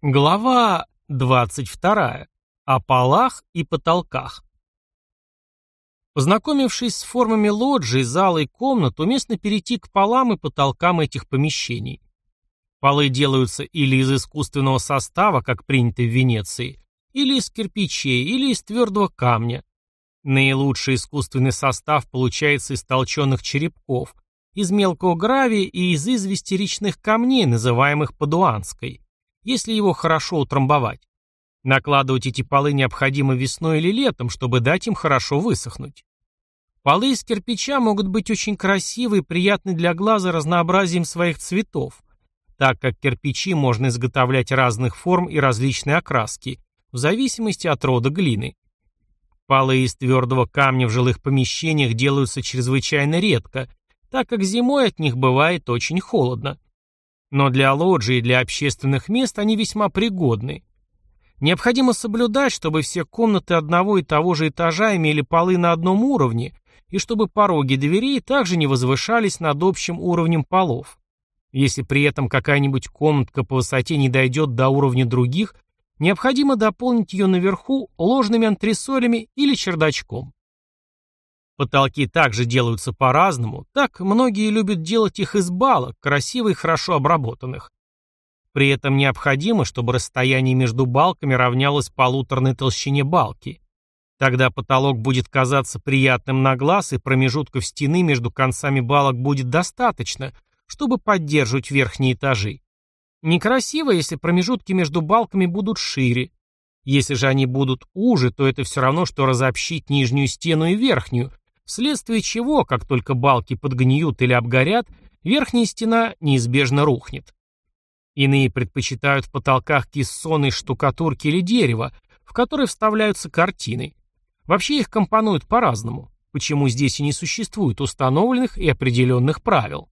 Глава 22. О полах и потолках. Познакомившись с формами лоджии, зала и комнат, уместно перейти к полам и потолкам этих помещений. Полы делаются или из искусственного состава, как принято в Венеции, или из кирпичей, или из твердого камня. Наилучший искусственный состав получается из толченых черепков, из мелкого гравия и из извести речных камней, называемых падуанской если его хорошо утрамбовать. Накладывать эти полы необходимо весной или летом, чтобы дать им хорошо высохнуть. Полы из кирпича могут быть очень красивы и приятны для глаза разнообразием своих цветов, так как кирпичи можно изготовлять разных форм и различной окраски, в зависимости от рода глины. Полы из твердого камня в жилых помещениях делаются чрезвычайно редко, так как зимой от них бывает очень холодно. Но для лоджии и для общественных мест они весьма пригодны. Необходимо соблюдать, чтобы все комнаты одного и того же этажа имели полы на одном уровне, и чтобы пороги дверей также не возвышались над общим уровнем полов. Если при этом какая-нибудь комнатка по высоте не дойдет до уровня других, необходимо дополнить ее наверху ложными антресолями или чердачком. Потолки также делаются по-разному, так многие любят делать их из балок, красиво и хорошо обработанных. При этом необходимо, чтобы расстояние между балками равнялось полуторной толщине балки. Тогда потолок будет казаться приятным на глаз, и промежутков стены между концами балок будет достаточно, чтобы поддерживать верхние этажи. Некрасиво, если промежутки между балками будут шире. Если же они будут уже, то это все равно, что разобщить нижнюю стену и верхнюю, вследствие чего, как только балки подгниют или обгорят, верхняя стена неизбежно рухнет. Иные предпочитают в потолках кессоны штукатурки или дерева, в которые вставляются картины. Вообще их компонуют по-разному, почему здесь и не существует установленных и определенных правил.